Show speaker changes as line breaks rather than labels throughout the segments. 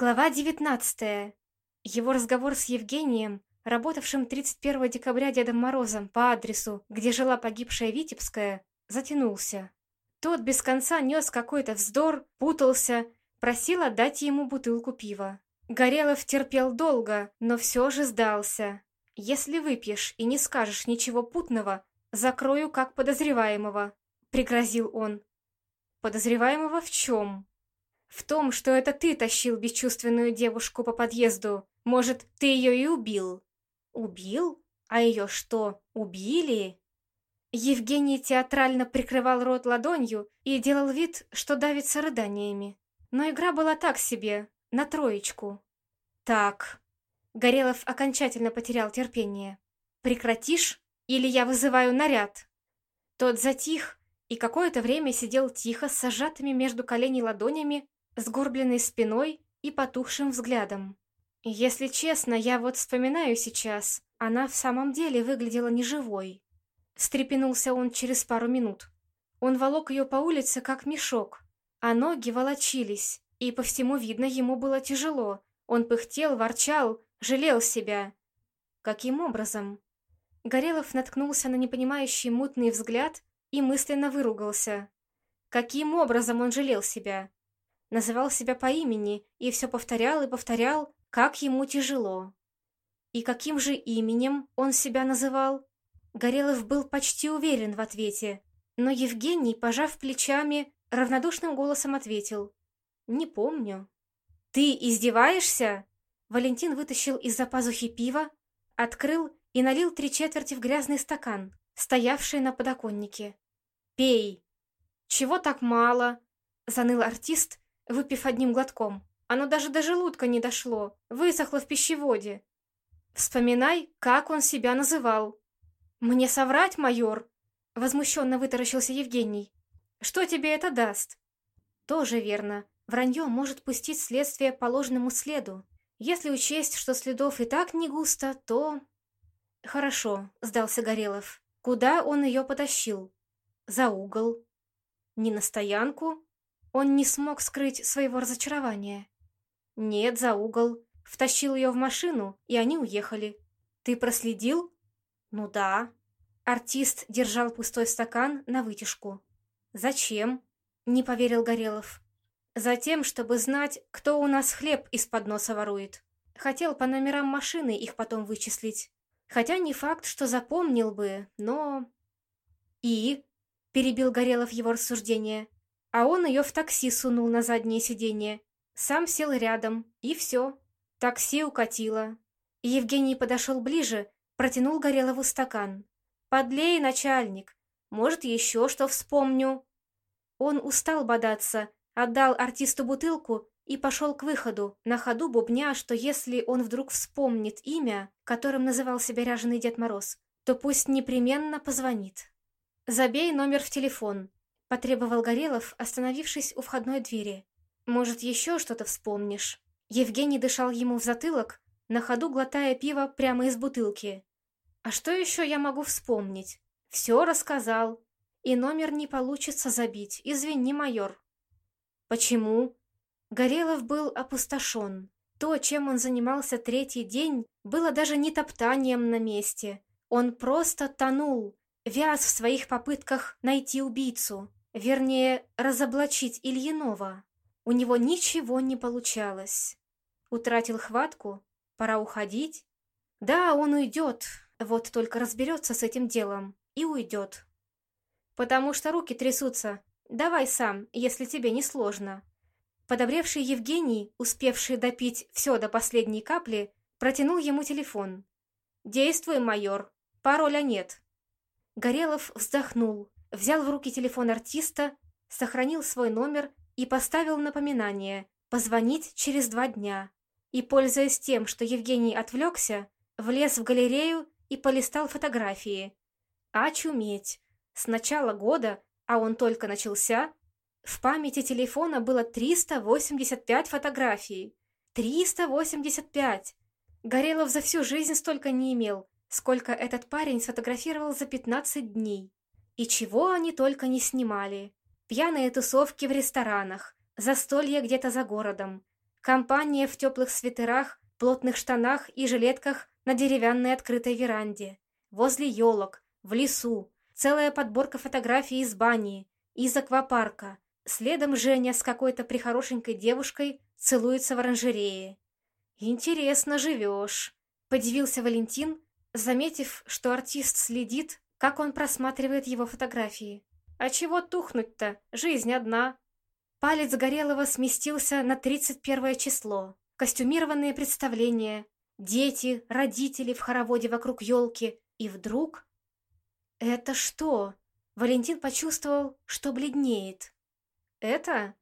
Глава 19. Его разговор с Евгением, работавшим 31 декабря Дедом Морозом по адресу, где жила погибшая Витебская, затянулся. Тот без конца нес какой-то вздор, путался, просил отдать ему бутылку пива. Горелов терпел долго, но все же сдался. «Если выпьешь и не скажешь ничего путного, закрою как подозреваемого», — пригрозил он. «Подозреваемого в чем?» В том, что это ты тащил бесчувственную девушку по подъезду. Может, ты ее и убил? Убил? А ее что, убили? Евгений театрально прикрывал рот ладонью и делал вид, что давится рыданиями. Но игра была так себе, на троечку. Так. Горелов окончательно потерял терпение. Прекратишь, или я вызываю наряд? Тот затих и какое-то время сидел тихо с сжатыми между коленей ладонями сгорбленной спиной и потухшим взглядом. Если честно, я вот вспоминаю сейчас, она в самом деле выглядела неживой. Встрепенулся он через пару минут. Он волок ее по улице, как мешок, а ноги волочились, и по всему видно, ему было тяжело. Он пыхтел, ворчал, жалел себя. Каким образом? Горелов наткнулся на непонимающий мутный взгляд и мысленно выругался. Каким образом он жалел себя? Называл себя по имени и все повторял и повторял, как ему тяжело. И каким же именем он себя называл? Горелов был почти уверен в ответе, но Евгений, пожав плечами, равнодушным голосом ответил. «Не помню». «Ты издеваешься?» Валентин вытащил из-за пазухи пива, открыл и налил три четверти в грязный стакан, стоявший на подоконнике. «Пей!» «Чего так мало?» — заныл артист, выпив одним глотком. Оно даже до желудка не дошло, высохло в пищеводе. Вспоминай, как он себя называл. «Мне соврать, майор?» Возмущенно вытаращился Евгений. «Что тебе это даст?» «Тоже верно. Вранье может пустить следствие по ложному следу. Если учесть, что следов и так не густо, то...» «Хорошо», — сдался Горелов. «Куда он ее потащил?» «За угол». «Не на стоянку?» Он не смог скрыть своего разочарования. Нет, за угол. Втащил ее в машину, и они уехали. Ты проследил? Ну да. Артист держал пустой стакан на вытяжку. Зачем? Не поверил Горелов. Затем, чтобы знать, кто у нас хлеб из-под носа ворует. Хотел по номерам машины их потом вычислить. Хотя не факт, что запомнил бы, но... И? Перебил Горелов его рассуждение. А он ее в такси сунул на заднее сиденье. Сам сел рядом, и все. Такси укатило. Евгений подошел ближе, протянул Горелову стакан. «Подлей, начальник. Может, еще что вспомню». Он устал бодаться, отдал артисту бутылку и пошел к выходу, на ходу бубня, что если он вдруг вспомнит имя, которым называл себя ряженый Дед Мороз, то пусть непременно позвонит. «Забей номер в телефон», — потребовал Горелов, остановившись у входной двери. «Может, еще что-то вспомнишь?» Евгений дышал ему в затылок, на ходу глотая пиво прямо из бутылки. «А что еще я могу вспомнить? Все рассказал. И номер не получится забить, извини, майор». «Почему?» Горелов был опустошен. То, чем он занимался третий день, было даже не топтанием на месте. Он просто тонул, вяз в своих попытках найти убийцу. Вернее, разоблачить Ильинова. У него ничего не получалось. Утратил хватку? Пора уходить? Да, он уйдет, вот только разберется с этим делом и уйдет. Потому что руки трясутся. Давай сам, если тебе не сложно. Подобревший Евгений, успевший допить все до последней капли, протянул ему телефон. «Действуй, майор. Пароля нет». Горелов вздохнул, взял в руки телефон артиста, сохранил свой номер и поставил напоминание позвонить через два дня. И, пользуясь тем, что Евгений отвлекся, влез в галерею и полистал фотографии. Очуметь! С начала года, а он только начался, в памяти телефона было 385 фотографий. 385! Горелов за всю жизнь столько не имел, сколько этот парень сфотографировал за 15 дней. И чего они только не снимали. Пьяные тусовки в ресторанах, застолья где-то за городом, Компания в теплых свитерах, плотных штанах и жилетках на деревянной открытой веранде. Возле елок, в лесу. Целая подборка фотографий из бани, из аквапарка. Следом Женя с какой-то прихорошенькой девушкой целуется в оранжерее. «Интересно живешь», — подивился Валентин, заметив, что артист следит, как он просматривает его фотографии. «А чего тухнуть-то? Жизнь одна». Палец Горелого сместился на 31 число. Костюмированные представления, дети, родители в хороводе вокруг елки. И вдруг... «Это что?» Валентин почувствовал, что бледнеет. «Это?»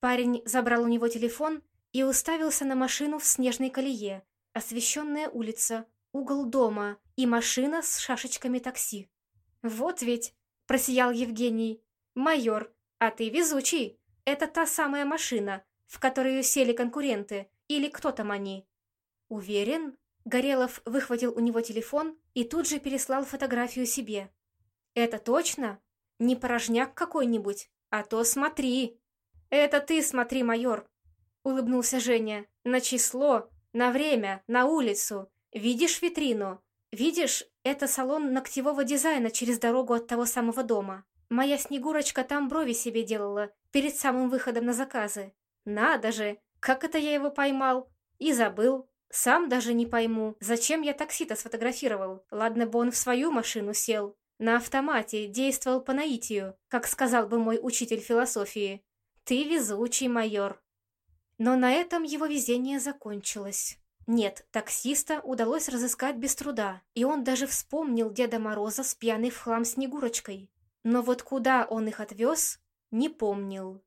Парень забрал у него телефон и уставился на машину в снежной колее, освещенная улица, угол дома и машина с шашечками такси. «Вот ведь!» — просиял Евгений. «Майор, а ты везучий! Это та самая машина, в которую сели конкуренты, или кто там они?» «Уверен?» Горелов выхватил у него телефон и тут же переслал фотографию себе. «Это точно? Не порожняк какой-нибудь? А то смотри!» «Это ты смотри, майор!» — улыбнулся Женя. «На число, на время, на улицу. Видишь витрину? Видишь, это салон ногтевого дизайна через дорогу от того самого дома. Моя Снегурочка там брови себе делала, перед самым выходом на заказы. Надо же, как это я его поймал? И забыл. Сам даже не пойму, зачем я такси-то сфотографировал. Ладно бы он в свою машину сел. На автомате действовал по наитию, как сказал бы мой учитель философии. Ты везучий, майор. Но на этом его везение закончилось. Нет, таксиста удалось разыскать без труда, и он даже вспомнил Деда Мороза с пьяной в хлам Снегурочкой. Но вот куда он их отвез, не помнил.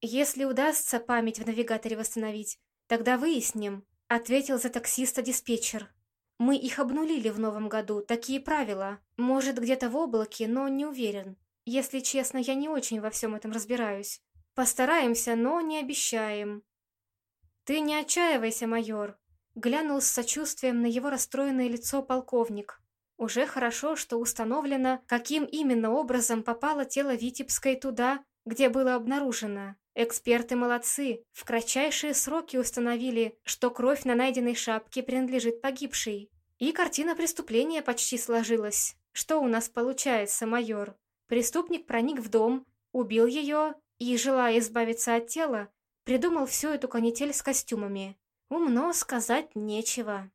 Если удастся память в навигаторе восстановить, тогда выясним, ответил за таксиста диспетчер. Мы их обнулили в новом году, такие правила. Может, где-то в облаке, но не уверен. Если честно, я не очень во всем этом разбираюсь. Постараемся, но не обещаем. Ты не отчаивайся, майор. Глянул с сочувствием на его расстроенное лицо полковник. Уже хорошо, что установлено, каким именно образом попало тело Витебской туда, где было обнаружено. Эксперты молодцы, в кратчайшие сроки установили, что кровь на найденной шапке принадлежит погибшей. И картина преступления почти сложилась. Что у нас получается, майор? Преступник проник в дом, убил ее и, желая избавиться от тела, придумал всю эту канитель с костюмами. Умно сказать нечего.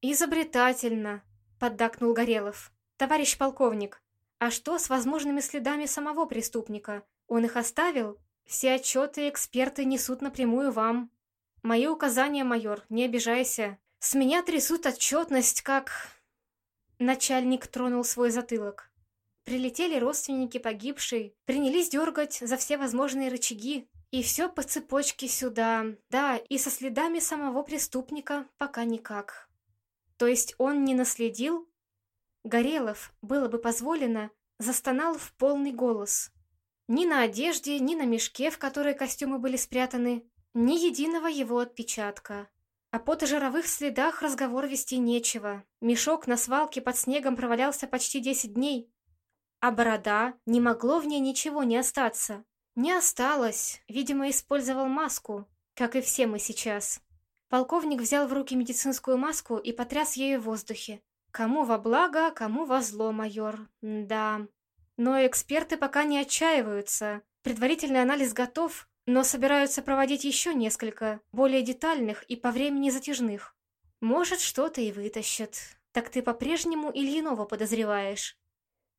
«Изобретательно», — поддакнул Горелов. «Товарищ полковник, а что с возможными следами самого преступника? Он их оставил? Все отчеты эксперты несут напрямую вам. Мои указания, майор, не обижайся. С меня трясут отчетность, как...» Начальник тронул свой затылок. Прилетели родственники погибшей, принялись дергать за все возможные рычаги, и все по цепочке сюда. Да, и со следами самого преступника пока никак. То есть он не наследил? Горелов, было бы позволено, застонал в полный голос. Ни на одежде, ни на мешке, в которой костюмы были спрятаны, ни единого его отпечатка. О потожировых следах разговор вести нечего. Мешок на свалке под снегом провалялся почти десять дней. А борода, не могло в ней ничего не остаться. Не осталось. Видимо, использовал маску, как и все мы сейчас. Полковник взял в руки медицинскую маску и потряс ею в воздухе. Кому во благо, кому во зло, майор. Да. Но эксперты пока не отчаиваются. Предварительный анализ готов, но собираются проводить еще несколько, более детальных и по времени затяжных. Может, что-то и вытащат. Так ты по-прежнему Ильинова подозреваешь?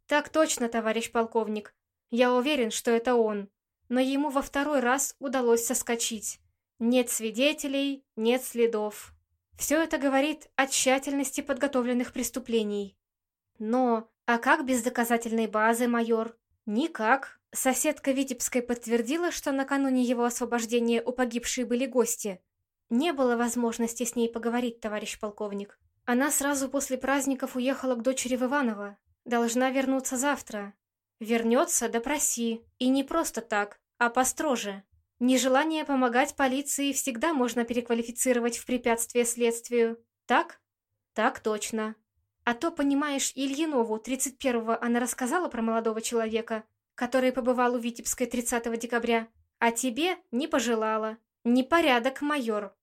Так точно, товарищ полковник. Я уверен, что это он но ему во второй раз удалось соскочить. Нет свидетелей, нет следов. Все это говорит о тщательности подготовленных преступлений. Но, а как без доказательной базы, майор? Никак. Соседка Витебской подтвердила, что накануне его освобождения у погибшей были гости. Не было возможности с ней поговорить, товарищ полковник. Она сразу после праздников уехала к дочери в Иваново. Должна вернуться завтра. Вернется, допроси. И не просто так, а построже. Нежелание помогать полиции всегда можно переквалифицировать в препятствие следствию. Так? Так точно. А то, понимаешь, Ильинову 31-го она рассказала про молодого человека, который побывал у Витебской 30 декабря, а тебе не пожелала. Непорядок, майор.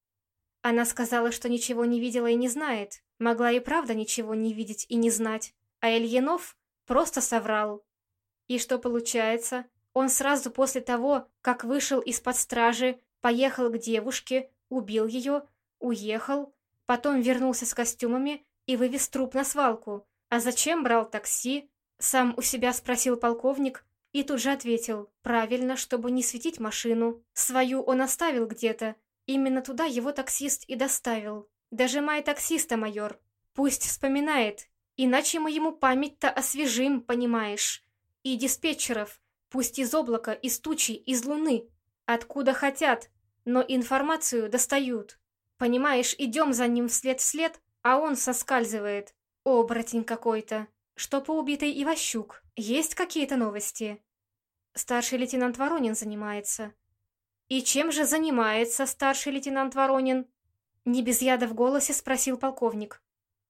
Она сказала, что ничего не видела и не знает. Могла и правда ничего не видеть и не знать. А Ильинов просто соврал. И что получается? Он сразу после того, как вышел из-под стражи, поехал к девушке, убил ее, уехал, потом вернулся с костюмами и вывез труп на свалку. А зачем брал такси? Сам у себя спросил полковник и тут же ответил, правильно, чтобы не светить машину. Свою он оставил где-то. Именно туда его таксист и доставил. Дожимай таксиста, майор. Пусть вспоминает. Иначе мы ему память-то освежим, понимаешь. И диспетчеров. Пусть из облака, из тучи, из луны. Откуда хотят. Но информацию достают. Понимаешь, идем за ним вслед-вслед, а он соскальзывает. Оборотень какой-то. Что по убитой Иващук? Есть какие-то новости? Старший лейтенант Воронин занимается. И чем же занимается старший лейтенант Воронин? Не без яда в голосе спросил полковник.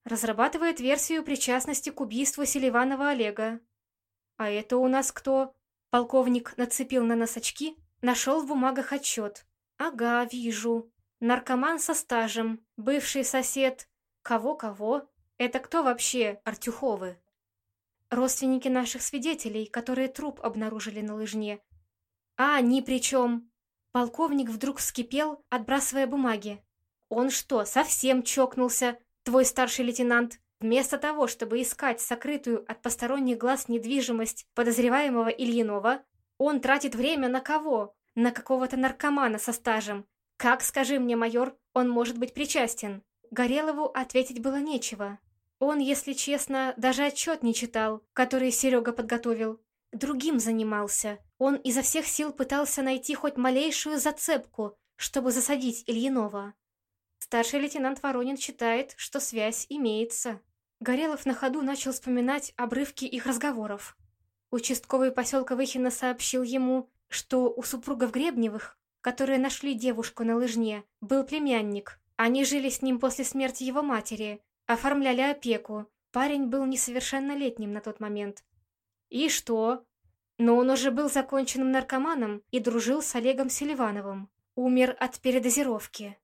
Разрабатывает версию причастности к убийству Селиванова Олега. А это у нас кто? Полковник нацепил на нос очки, нашел в бумагах отчет. Ага, вижу. Наркоман со стажем, бывший сосед. Кого-кого? Это кто вообще, Артюховы? Родственники наших свидетелей, которые труп обнаружили на лыжне. А ни при чем. Полковник вдруг вскипел, отбрасывая бумаги. Он что, совсем чокнулся, твой старший лейтенант? Вместо того, чтобы искать сокрытую от посторонних глаз недвижимость подозреваемого Ильинова, он тратит время на кого? На какого-то наркомана со стажем. Как, скажи мне, майор, он может быть причастен? Горелову ответить было нечего. Он, если честно, даже отчет не читал, который Серега подготовил. Другим занимался. Он изо всех сил пытался найти хоть малейшую зацепку, чтобы засадить Ильинова. Старший лейтенант Воронин считает, что связь имеется. Горелов на ходу начал вспоминать обрывки их разговоров. Участковый поселка Выхина сообщил ему, что у супругов Гребневых, которые нашли девушку на лыжне, был племянник. Они жили с ним после смерти его матери, Оформляли опеку. Парень был несовершеннолетним на тот момент. И что? Но он уже был законченным наркоманом и дружил с Олегом Селивановым. Умер от передозировки.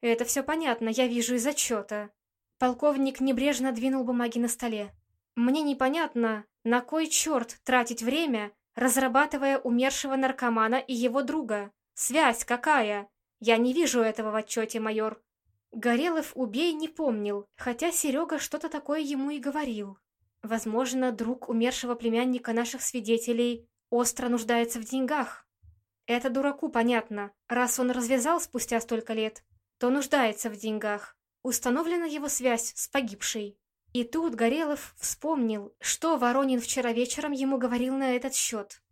Это все понятно, я вижу из отчета. Полковник небрежно двинул бумаги на столе. Мне непонятно, на кой черт тратить время, разрабатывая умершего наркомана и его друга. Связь какая? Я не вижу этого в отчете, майор. Горелов убей не помнил, хотя Серега что-то такое ему и говорил. Возможно, друг умершего племянника наших свидетелей остро нуждается в деньгах. Это дураку понятно. Раз он развязал спустя столько лет, то нуждается в деньгах. Установлена его связь с погибшей. И тут Горелов вспомнил, что Воронин вчера вечером ему говорил на этот счет.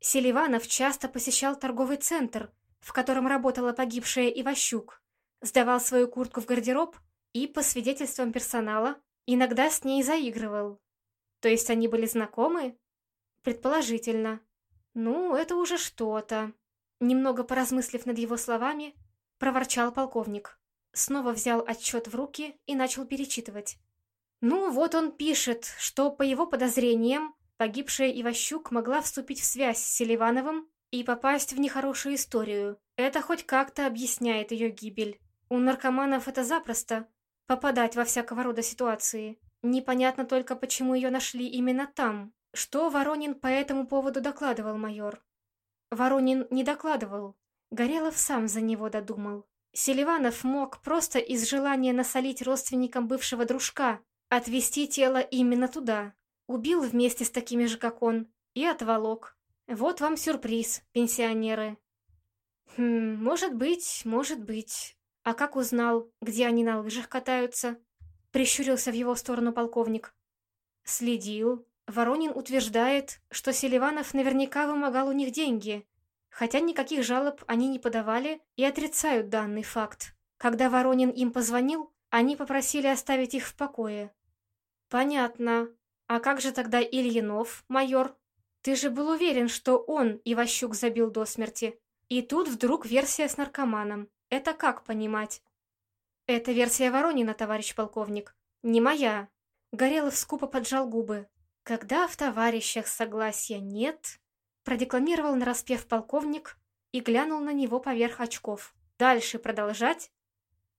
Селиванов часто посещал торговый центр, в котором работала погибшая Иващук сдавал свою куртку в гардероб и, по свидетельствам персонала, иногда с ней заигрывал. То есть они были знакомы? Предположительно. Ну, это уже что-то. Немного поразмыслив над его словами, проворчал полковник. Снова взял отчет в руки и начал перечитывать. Ну, вот он пишет, что, по его подозрениям, погибшая Иващук могла вступить в связь с Селивановым и попасть в нехорошую историю. Это хоть как-то объясняет ее гибель. У наркоманов это запросто — попадать во всякого рода ситуации. Непонятно только, почему ее нашли именно там. Что Воронин по этому поводу докладывал майор? Воронин не докладывал. Горелов сам за него додумал. Селиванов мог просто из желания насолить родственникам бывшего дружка, отвезти тело именно туда. Убил вместе с такими же, как он, и отволок. Вот вам сюрприз, пенсионеры. Хм, может быть, может быть. «А как узнал, где они на лыжах катаются?» Прищурился в его сторону полковник. «Следил. Воронин утверждает, что Селиванов наверняка вымогал у них деньги, хотя никаких жалоб они не подавали и отрицают данный факт. Когда Воронин им позвонил, они попросили оставить их в покое». «Понятно. А как же тогда Ильинов, майор? Ты же был уверен, что он Иващук забил до смерти. И тут вдруг версия с наркоманом. Это как понимать? Это версия Воронина, товарищ полковник. Не моя. Горелов скупо поджал губы. Когда в товарищах согласия нет, продекламировал нараспев полковник и глянул на него поверх очков. Дальше продолжать?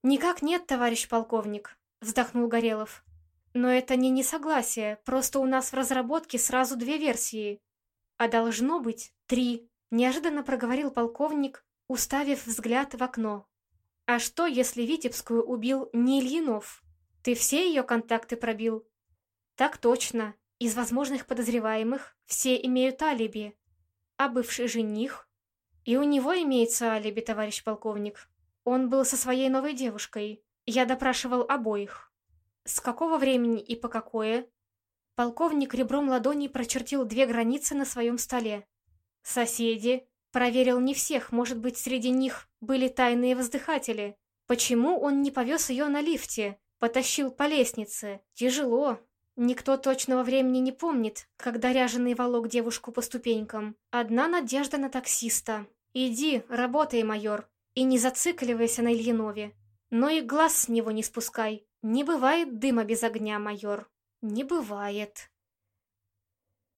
Никак нет, товарищ полковник, вздохнул Горелов. Но это не несогласие, просто у нас в разработке сразу две версии. А должно быть три, неожиданно проговорил полковник, уставив взгляд в окно. А что, если Витебскую убил не Ильинов? Ты все ее контакты пробил? Так точно. Из возможных подозреваемых все имеют алиби. А бывший жених? И у него имеется алиби, товарищ полковник. Он был со своей новой девушкой. Я допрашивал обоих. С какого времени и по какое? Полковник ребром ладони прочертил две границы на своем столе. Соседи. Проверил не всех, может быть, среди них были тайные воздыхатели. Почему он не повез ее на лифте? Потащил по лестнице. Тяжело. Никто точного времени не помнит, когда ряженый волок девушку по ступенькам. Одна надежда на таксиста. Иди, работай, майор, и не зацикливайся на Ильинове. Но и глаз с него не спускай. Не бывает дыма без огня, майор. Не бывает.